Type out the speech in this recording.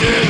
shit,